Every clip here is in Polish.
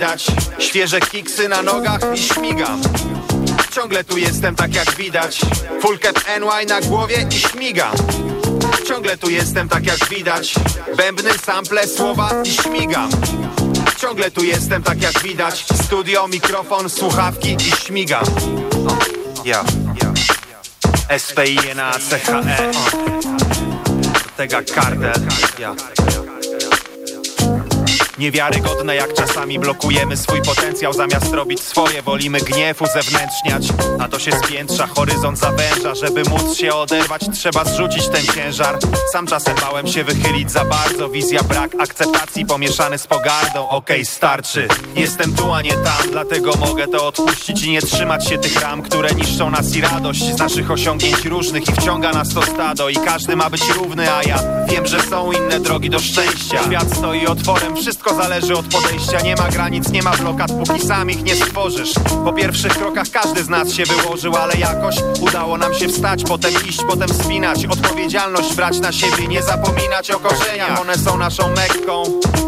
widać. Świeże kiksy na nogach i śmigam. Ciągle tu jestem tak jak widać. Cap NY na głowie i śmigam. Ciągle tu jestem tak jak widać. Bębny, sample, słowa i śmigam. Ciągle tu jestem tak jak widać. Studio, mikrofon, słuchawki i śmigam. Ja, Cartel Ja Niewiarygodne jak czasami blokujemy swój potencjał. Zamiast robić swoje, wolimy gniew uzewnętrzniać. A to się spiętrza, horyzont zawęża. Żeby móc się oderwać, trzeba zrzucić ten ciężar. Sam czasem bałem się wychylić za bardzo. Wizja brak akceptacji pomieszany z pogardą. Okej, okay, starczy, jestem tu, a nie tam. Dlatego mogę to odpuścić i nie trzymać się tych ram Które niszczą nas i radość z naszych osiągnięć różnych I wciąga nas to stado. I każdy ma być równy A ja wiem, że są inne drogi do szczęścia. Świat stoi otworem, wszystko wszystko zależy od podejścia. Nie ma granic, nie ma blokad, póki sam ich nie stworzysz. Po pierwszych krokach każdy z nas się wyłożył Ale jakoś udało nam się wstać Potem iść, potem spinać Odpowiedzialność brać na siebie Nie zapominać o korzeniach. One są naszą mekką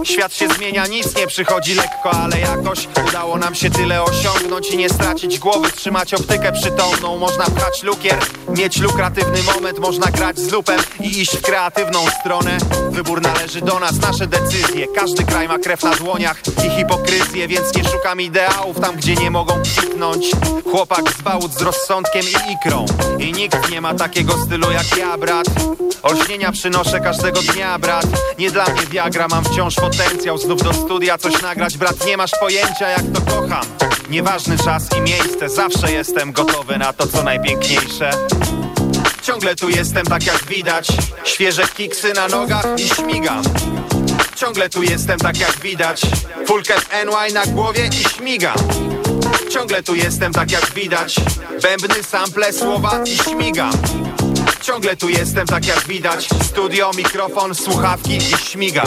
Świat się zmienia, nic nie przychodzi lekko Ale jakoś udało nam się tyle osiągnąć I nie stracić głowy, trzymać optykę przytomną. Można pchać lukier, mieć lukratywny moment Można grać z lupem i iść w kreatywną stronę. Wybór należy do nas, nasze decyzje. Każdy kraj ma krew na dłoniach i hipokryzję Więc nie szukam ideałów tam, gdzie nie mogą kwitnąć. Chłopak z bałut z rozsądkiem i ikrą. I nikt nie ma takiego stylu jak ja, brat. Olśnienia przynoszę każdego dnia, brat. Nie dla mnie Viagra, mam wciąż potencjał Znów do studia coś nagrać, brat Nie masz pojęcia jak to kocham. Nieważny czas i miejsce Zawsze jestem gotowy na to, co najpiękniejsze. Ciągle tu jestem tak jak widać. Świeże kiksy na nogach i śmigam. Ciągle tu jestem tak jak widać. Full cap NY na głowie i śmigam. Ciągle tu jestem tak jak widać. Bębny, sample, słowa i śmigam. Ciągle tu jestem tak jak widać. Studio, mikrofon, słuchawki i śmigam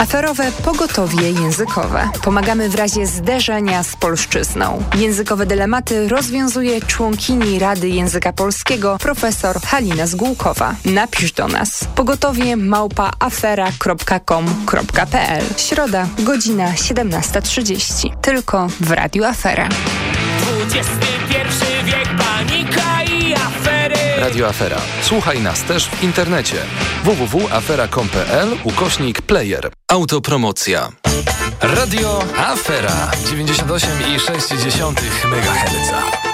Aferowe pogotowie językowe. Pomagamy w razie zderzenia z polszczyzną. Językowe dylematy rozwiązuje członkini Rady Języka Polskiego profesor Halina Zgółkowa. Napisz do nas pogotowie małpa afera.com.pl Środa, godzina 17.30. Tylko w Radiu Afera. XXI wiek. Radio Afera. Słuchaj nas też w internecie. www.afera.com.pl ukośnik player. Autopromocja. Radio Afera 98,6 MHz.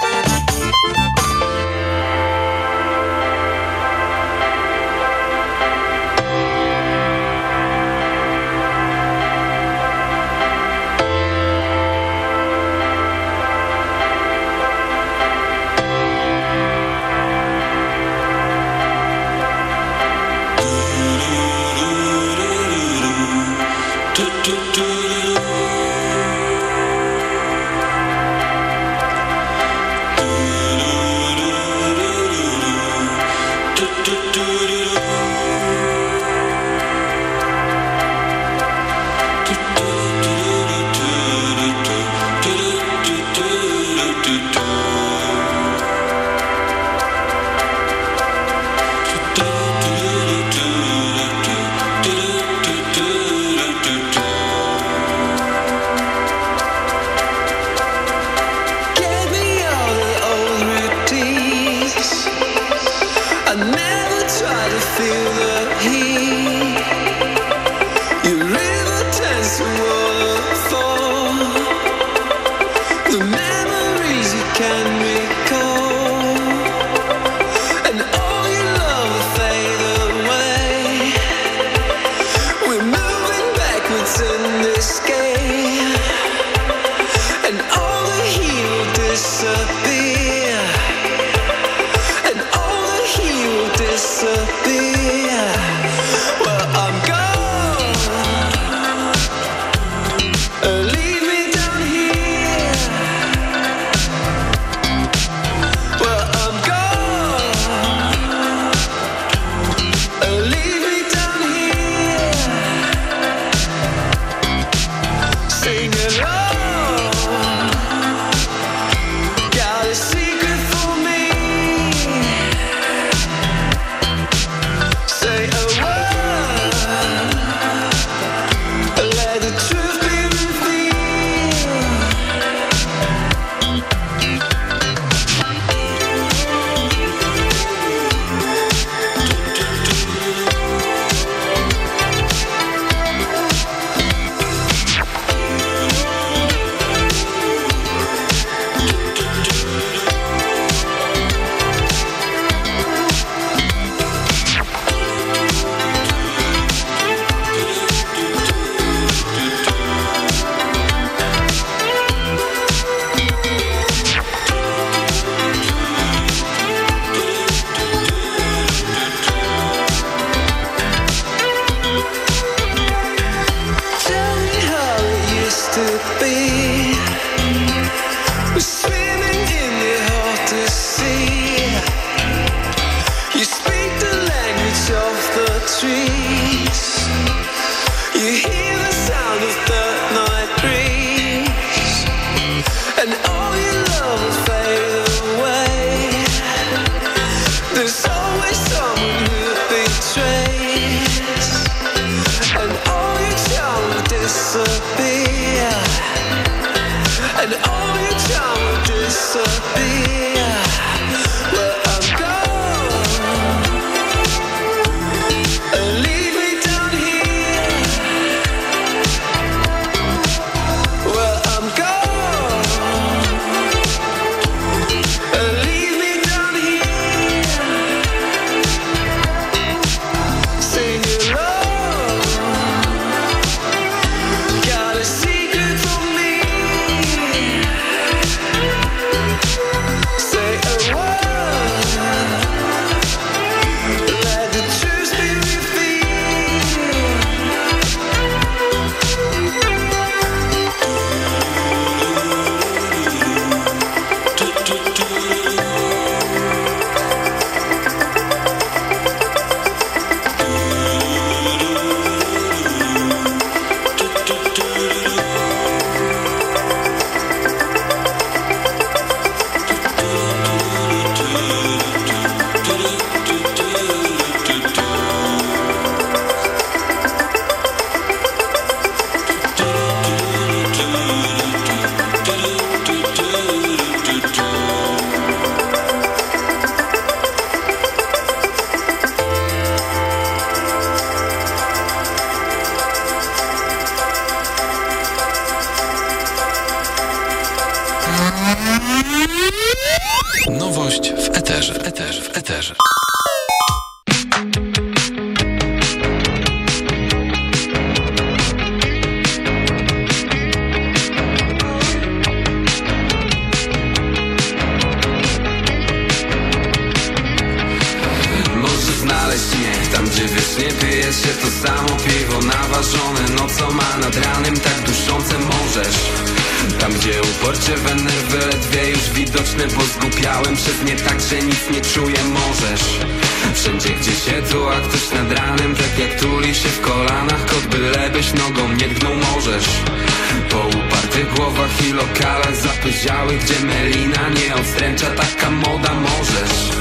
Gdzie melina nie odstręcza taka moda możesz.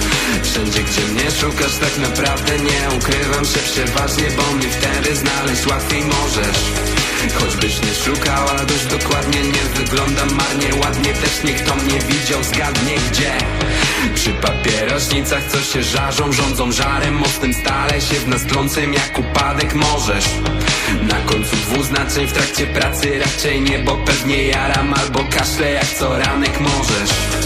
Wszędzie, gdzie mnie szukasz tak naprawdę nie ukrywam się przeważnie Bo mnie wtedy znaleźć łatwiej możesz Choćbyś nie szukała dość dokładnie Nie wyglądam marnie, ładnie też niech to mnie widział Zgadnie gdzie. Przy papierośnicach co się żarzą Rządzą żarem mocnym stale się w nas trącym jak upadek możesz. Na końcu dwuznaczeń w trakcie pracy raczej nie Bo pewnie jaram albo kaszle jak co ranek możesz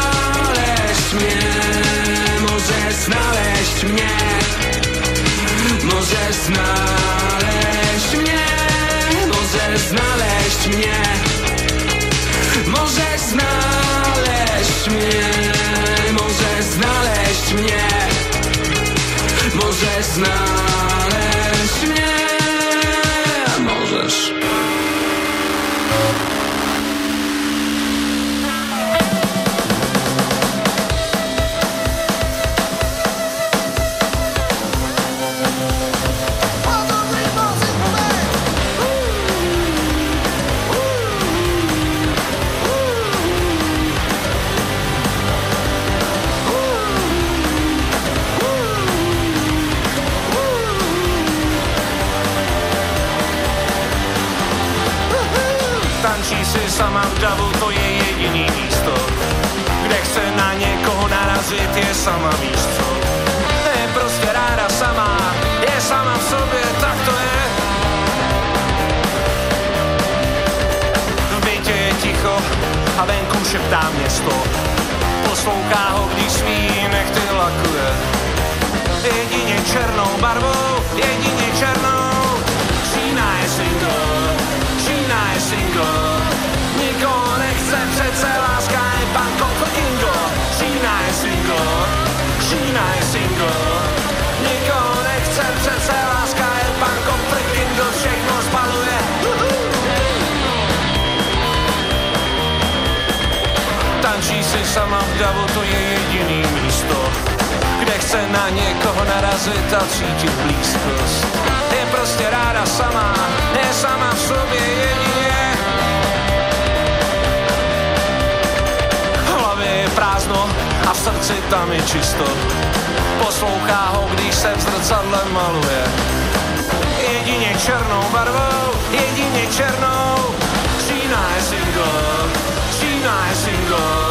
znaleźć mnie Możesz znaleźć mnie Możesz znaleźć mnie Możesz znaleźć mnie Możesz znaleźć mnie Możesz znaleźć mnie Możesz znaleźć město. Poslouchá ho, když svý nechty lakuje. Jedině černou barvou, jedině sama v davu, to je jediný místo Kde chce na někoho narazit a cítit blízkost. Je prostě ráda sama, je sama v sobě jedině. Hlavě je prázdno a v srdci tam je čisto. Poslouchá ho, když se v zrcadle maluje. Jedině černou barvou, jedině černou. Čína je single, Čína je single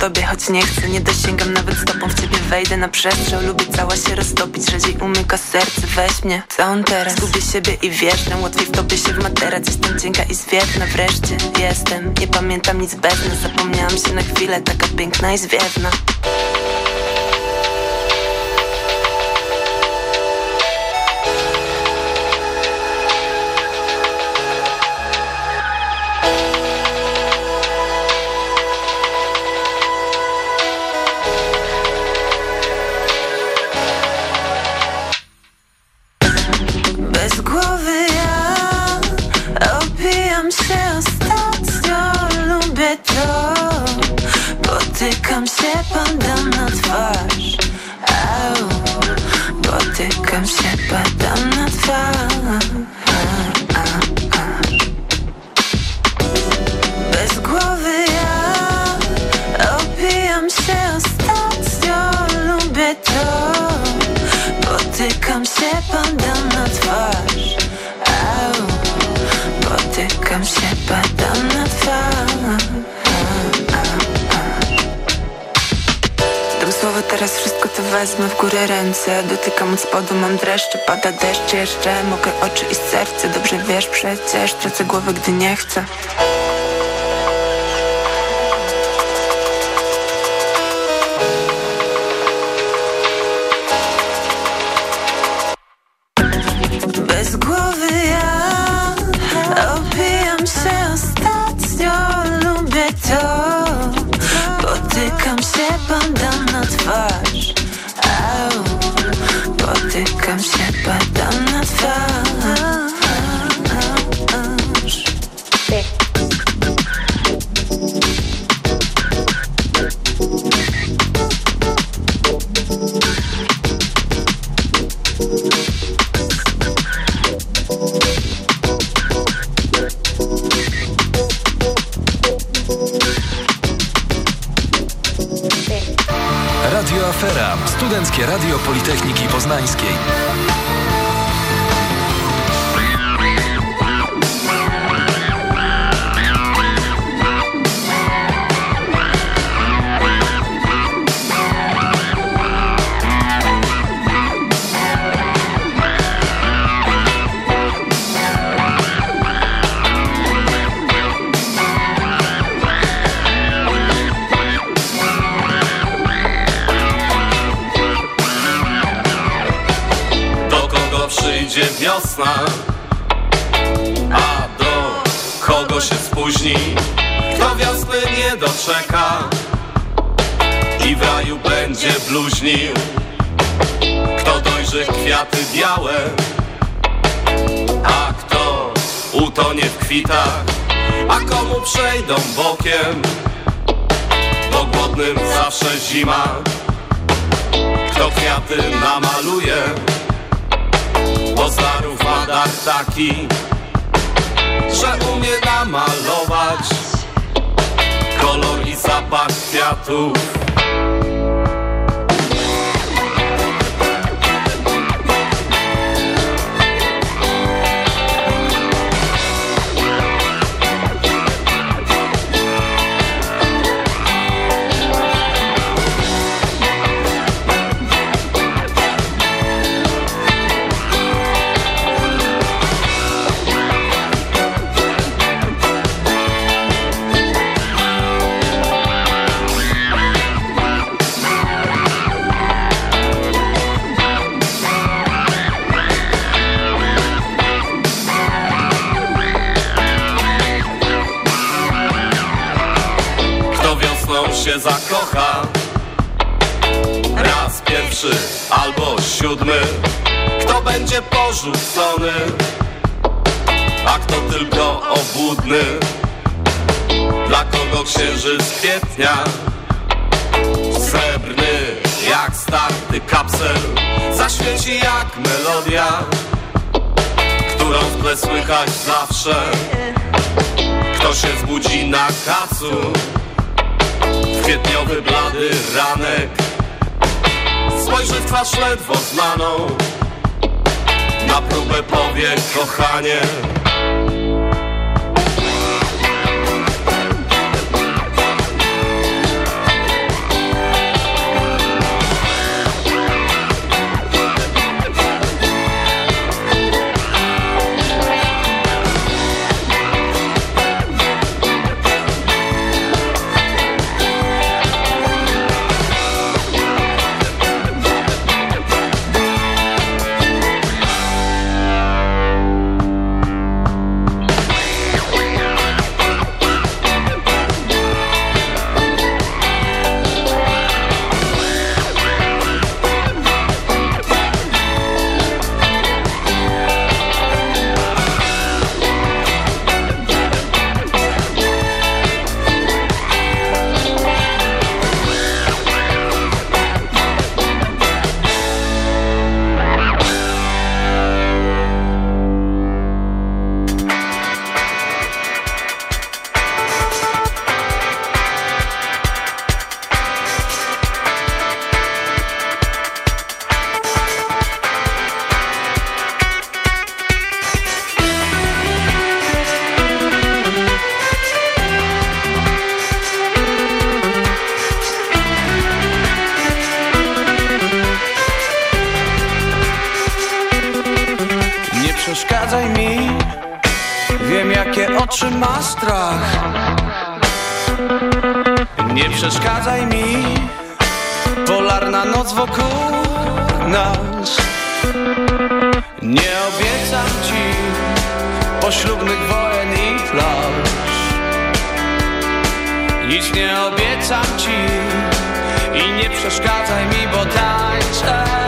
chcę Nie dosięgam nawet stopą. W ciebie wejdę na przestrzał Lubię cała się roztopić, rzadziej umyka serce Weź mnie, całą teraz? Zgubię siebie i wierzę Łatwiej wtopię się w materac Jestem cienka i zwiewna wreszcie Jestem, nie pamiętam nic bez nas Zapomniałam się na chwilę, taka piękna i zwiewna padam na twarz. Au, potykam się, padam na twarz. Dam słowo, teraz wszystko to wezmę w górę ręce. Dotykam od spodu, mam dreszcze, pada deszcz jeszcze. Mokre oczy i serce, dobrze wiesz przecież Tracę głowę, gdy nie chcę. A do kogo się spóźni Kto wiosny nie doczeka I w raju będzie bluźnił? Kto dojrzy kwiaty białe A kto utonie w kwitach? A komu przejdą bokiem Bo głodnym zawsze zima? Kto kwiaty namaluje Poznarów ma dar taki Że umie namalować Kolor i zapach kwiatów się zakocha. Raz pierwszy albo siódmy. Kto będzie porzucony? A kto tylko obłudny? Dla kogo księżyc kwietnia? Srebrny jak starty kapsel. Zaświeci jak melodia Którą w tle słychać zawsze. Kto się zbudzi na kacu Kwietniowy blady ranek. Spojrzy w twarz ledwo znaną. Na próbę powie kochanie Poślubnych wojen i plaż Nic nie obiecam ci I nie przeszkadzaj mi, bo tańczę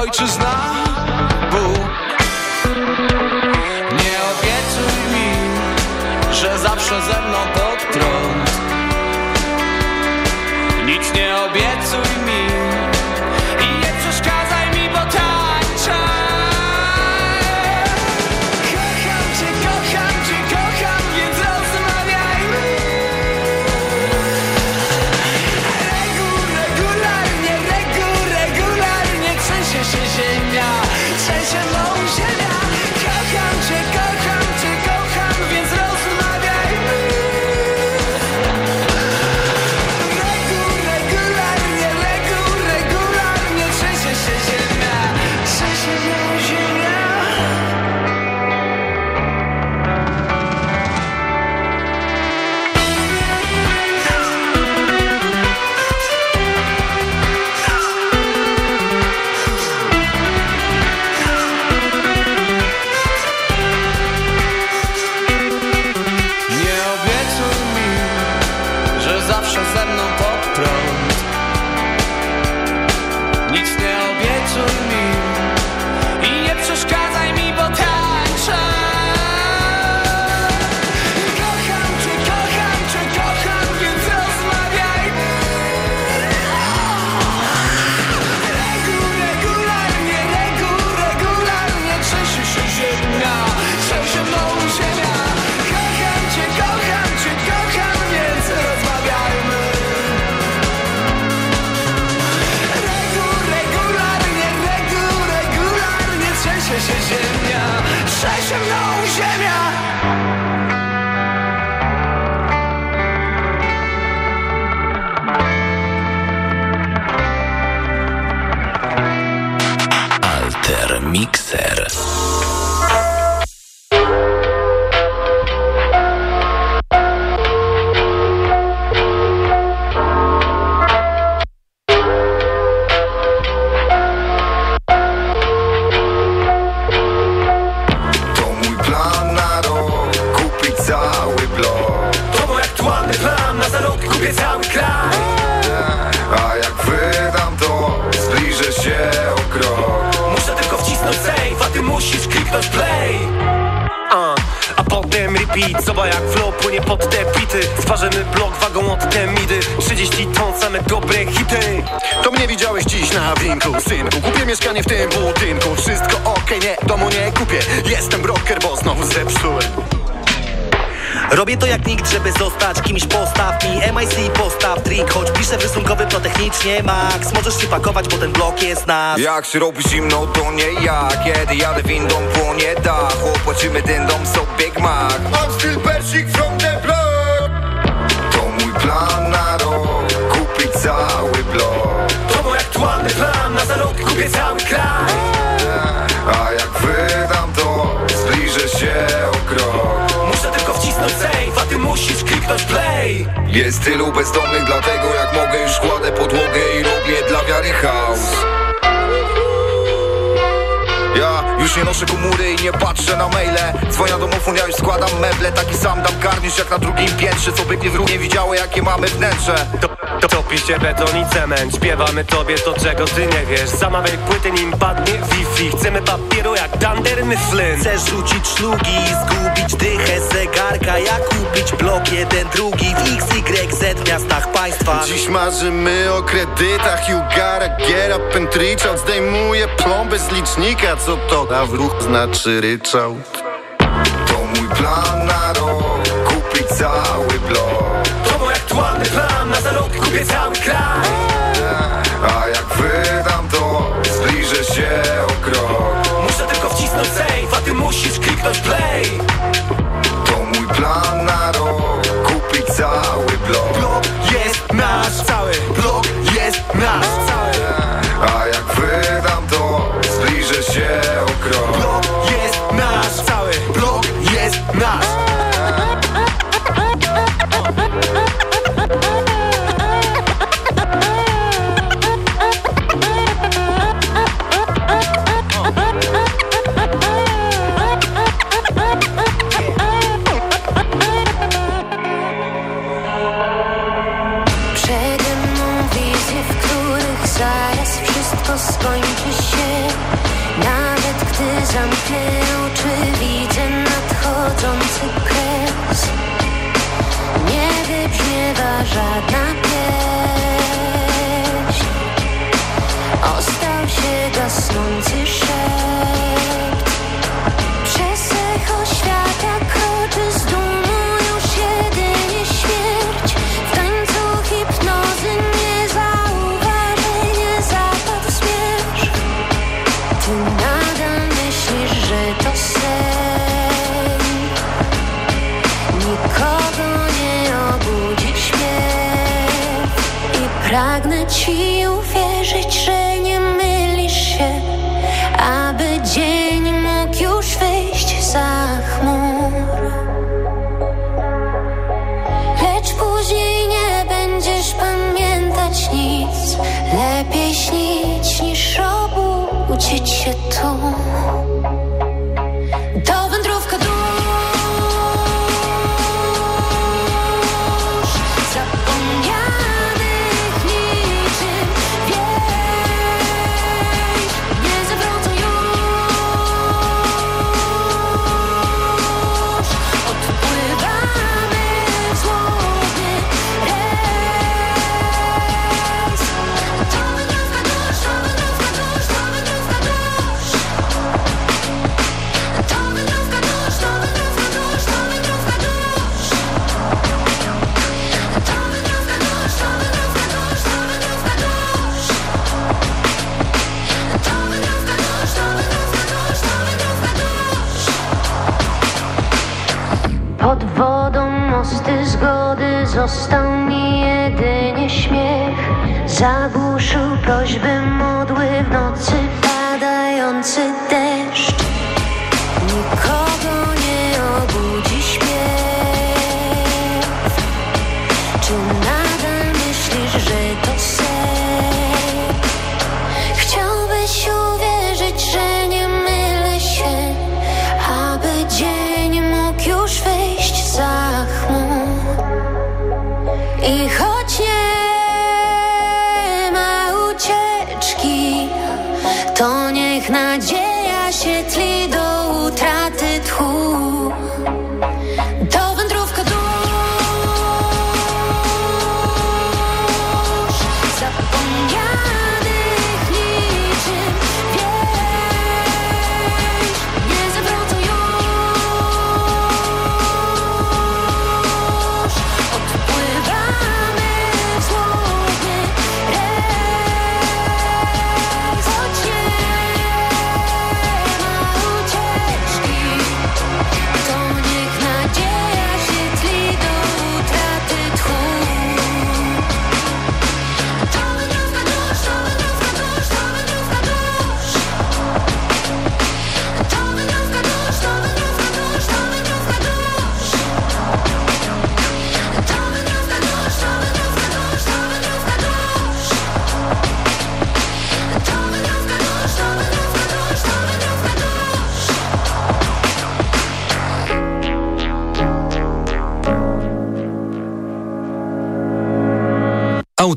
ojczyzna Bóg. Nie obiecuj mi Że zawsze ze nasz Jak się robi zimno to nie ja. Kiedy jadę windą płonie dach. Opłacimy ten dom so Big Mac I'm still persik from the block. To mój plan na rok. Kupić cały blok. To mój aktualny plan, na za rok kupię cały kraj. A jak wydam to Zbliżę się o krok. Muszę tylko wcisnąć save, a ty musisz kliknąć play. Jest tylu bezdomnych, dlatego jak mogę już kładę podłogę i robię dla wiary chaos już nie noszę komury i nie patrzę na maile. Dzwonia domofon, ja już składam meble Taki sam dam karnisz jak na drugim piętrze. Co biegnie w ruch nie widziały jakie mamy wnętrze Topi się beton i cement. Śpiewamy tobie to czego ty nie wiesz. Zamawiaj płyty nim padnie wifi. Chcemy papieru jak Dunder Mifflin. Chcę rzucić szlugi i zgubić dychę zegarka Jak kupić blok jeden drugi w XYZ miastach państwa. Dziś marzymy o kredytach. Jugara, Giera, out. Zdejmuję plombę z licznika. Co to na ruch znaczy ryczałt? To mój plan na rok. Kupić cały lubię cały kraj. A jak wydam to, zbliżę się o krok. Muszę tylko wcisnąć save, a ty musisz kliknąć play. żadna 去 nagrody został mi jedynie śmiech. Zagłuszył prośby modły w nocy padający.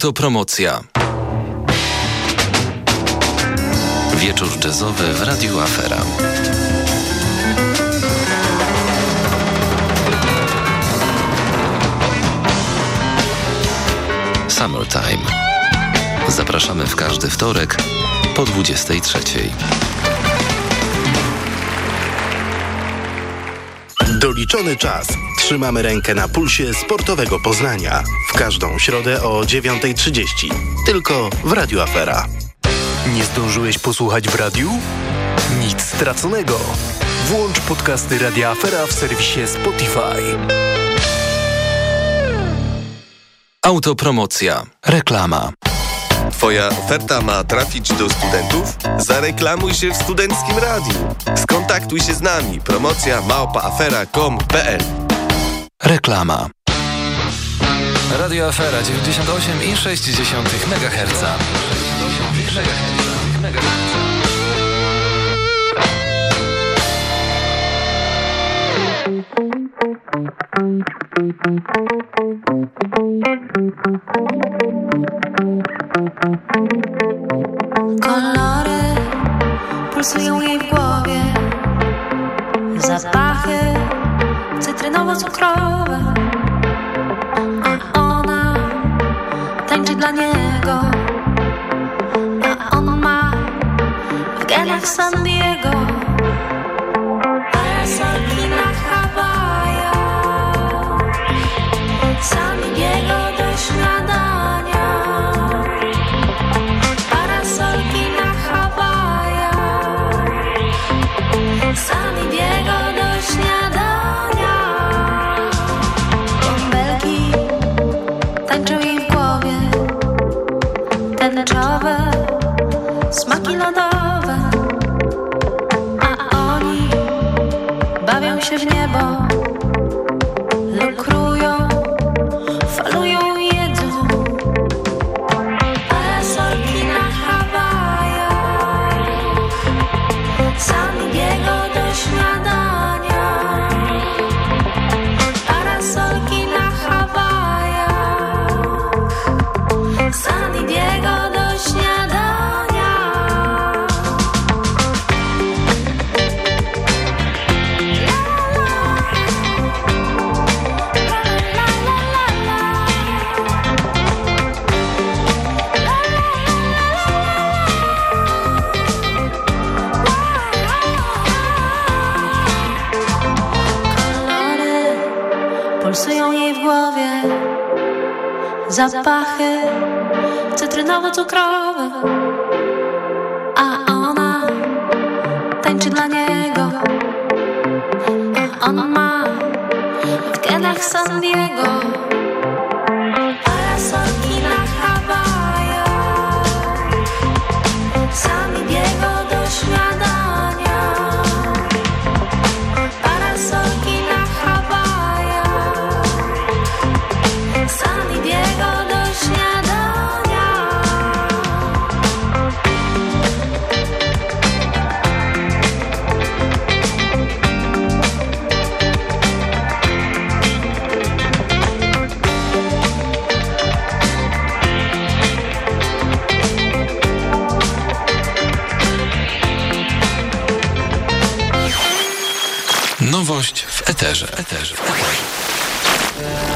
Autopromocja. Wieczór jazzowy w Radiu Afera. Summertime. Zapraszamy w każdy wtorek po 23. Doliczony czas trzymamy rękę na pulsie sportowego Poznania. W każdą środę o 9.30. Tylko w Radio Afera. Nie zdążyłeś posłuchać w radiu? Nic straconego. Włącz podcasty Radia Afera w serwisie Spotify. Autopromocja. Reklama. Twoja oferta ma trafić do studentów? Zareklamuj się w Studenckim Radiu. Skontaktuj się z nami. Promocja małpaafera.com.pl Reklama. Radio Afera 98,6 MHz. Kolory pulsują jej w głowie Zapachy cytrynowo-cukrowe A ona tańczy dla niego. A on ma w genach San Diego Zapachy W eterze. eterze. Down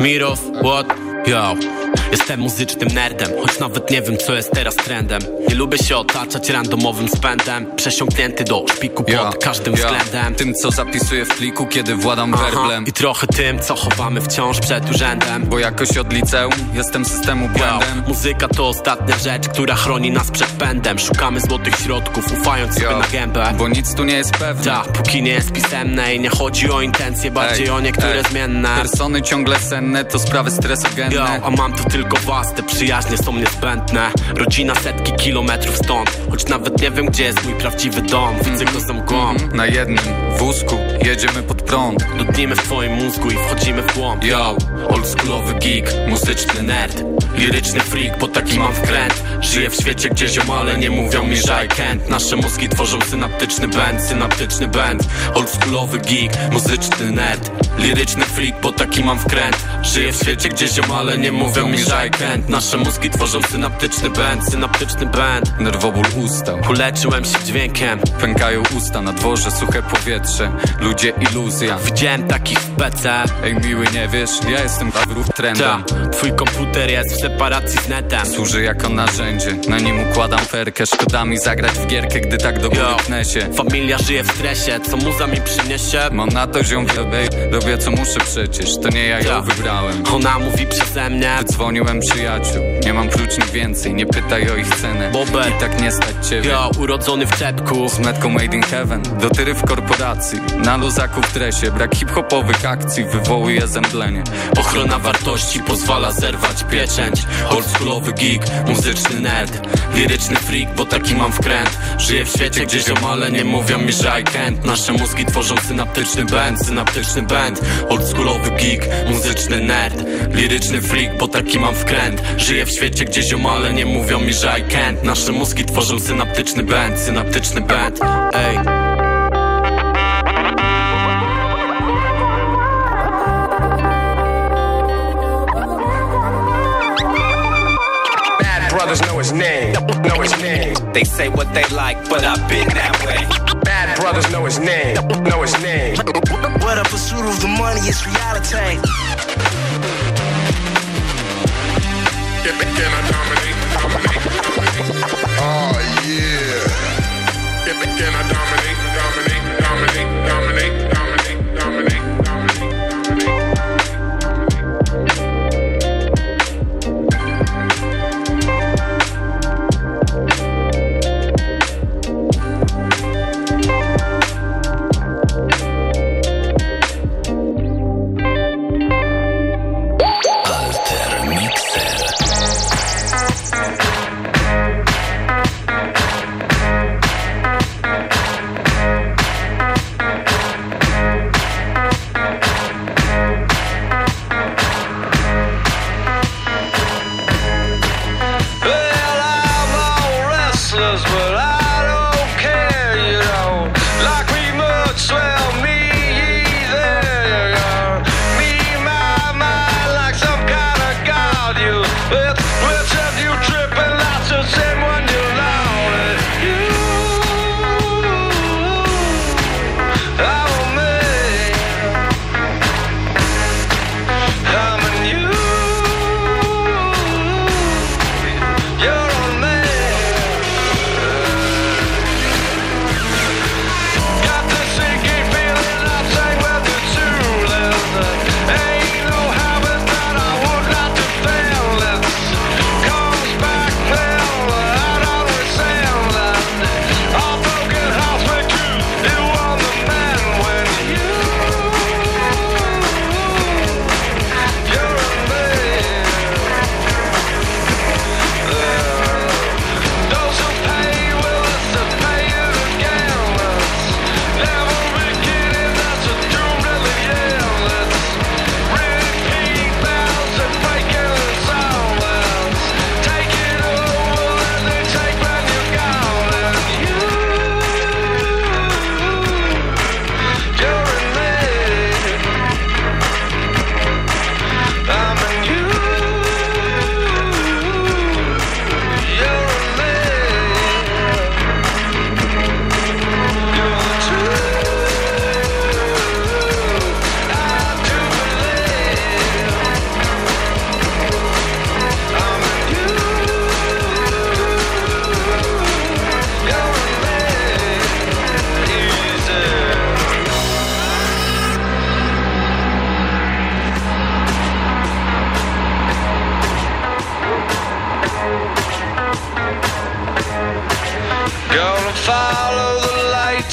Bober, Mirow, what? Yo. Jestem muzycznym nerdem, choć nawet nie wiem co jest teraz trendem. Nie lubię się otaczać randomowym spędem Przesiąknięty do szpiku pod każdym względem. Tym co zapisuję w pliku, kiedy władam Aha. werblem. I trochę tym, co chowamy wciąż przed urzędem. Bo jakoś od liceum jestem systemu błędem. Yo, Muzyka to ostatnia rzecz, która chroni nas przed pędem. Szukamy złotych środków, ufając sobie na gębę. Bo nic tu nie jest pewne. Ta, póki nie jest pisemne i nie chodzi o intencje, bardziej Ej, o niektóre ej. zmienne. Persony ciągle senne, to sprawy stresogenne Yo, a mam tu tylko was, te przyjaźnie są niezbędne. Rodzina setki kilometrów stąd Choć nawet nie wiem gdzie jest mój prawdziwy dom. Widzę go za mgłą Na jednym wózku jedziemy pod prąd. Dudnimy w twoim mózgu i wchodzimy w głąb Yo, oldschoolowy geek, muzyczny nerd Liryczny freak, bo taki mam wkręt. Żyję w świecie, gdzie ziomale nie mówią mi, że I can't. Nasze mózgi tworzą synaptyczny band, synaptyczny band Oldschoolowy geek, muzyczny nerd Liryczny freak, bo taki mam wkręt. Żyję w świecie, gdzie ziomale nie mówią mi, że I can't. Nasze mózgi tworzą synaptyczny band, synaptyczny band Nerwoból ustał Uleczyłem się dźwiękiem. Pękają usta, na dworze suche powietrze. Ludzie iluzja. Widziałem takich w PC Ej miły, nie wiesz, ja jestem wróg trendem. Ta, twój komputer jest w separacji z netem. Służy jako narzędzie, na nim układam ferkę. Szkoda mi zagrać w gierkę, gdy tak do góry Yo, pnę się. Familia żyje w stresie, co muza mi przyniesie? Mam na to ziom robię, robię co muszę przecież. To nie ja ją Ta. wybrałem. Ona mówi przeze mnie. Dzwoniłem przyjaciół, nie mam próczni więcej. Nie pytaj o ich cenę, Bober. i tak nie stać ciebie. Yo, urodzony w czepku. Z metką made in heaven, do tyry w korporacji. Na luzaku w tresie, brak hip-hopowych akcji. Wywołuje zemdlenie Ochrona wartości pozwala zerwać pieczęć. Oldschoolowy geek, muzyczny nerd Liryczny freak, bo taki mam wkręt. Żyję w świecie, gdzie ziomale nie mówią mi, że I can't. Nasze mózgi tworzą synaptyczny band, synaptyczny band Oldschoolowy geek, muzyczny nerd Liryczny freak, bo taki mam wkręt. Żyję w świecie, gdzie ziomale nie mówią mi, że I can't. Nasze mózgi tworzą synaptyczny band, synaptyczny band Ej his name, know his name. They say what they like, but I've been that way. Bad brothers know his name, know his name. But a pursuit of the money is reality. Can, can I dominate, dominate, dominate? Oh yeah. Can, can I dominate, dominate, dominate, dominate, dominate,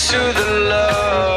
to the love.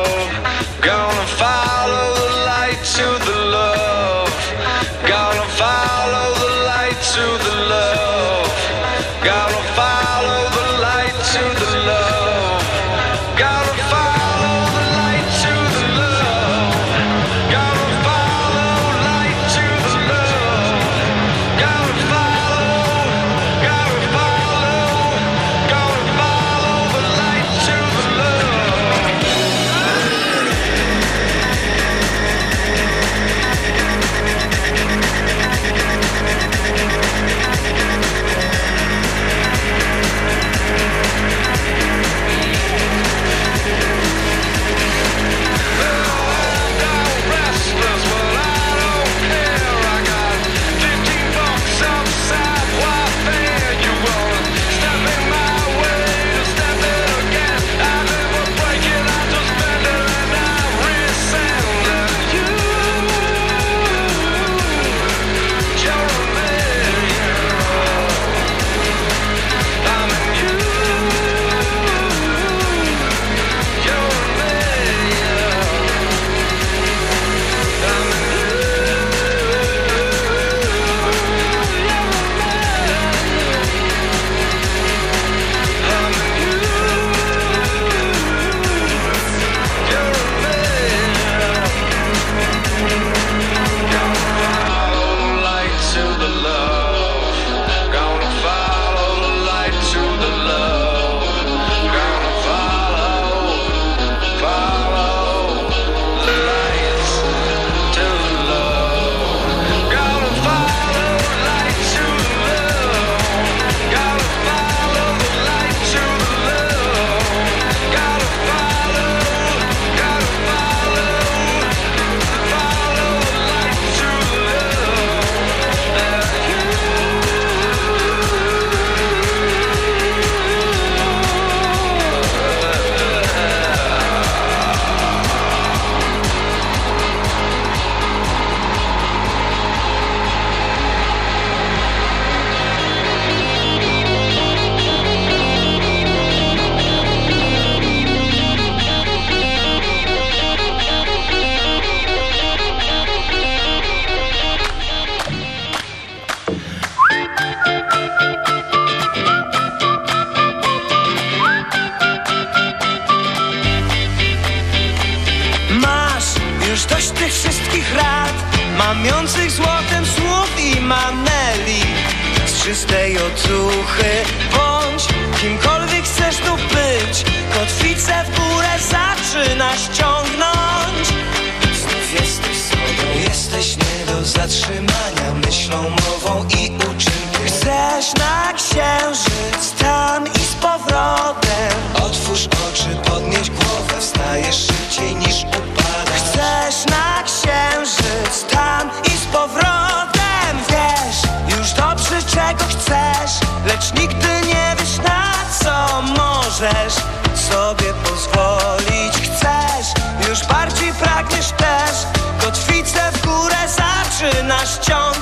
Jones.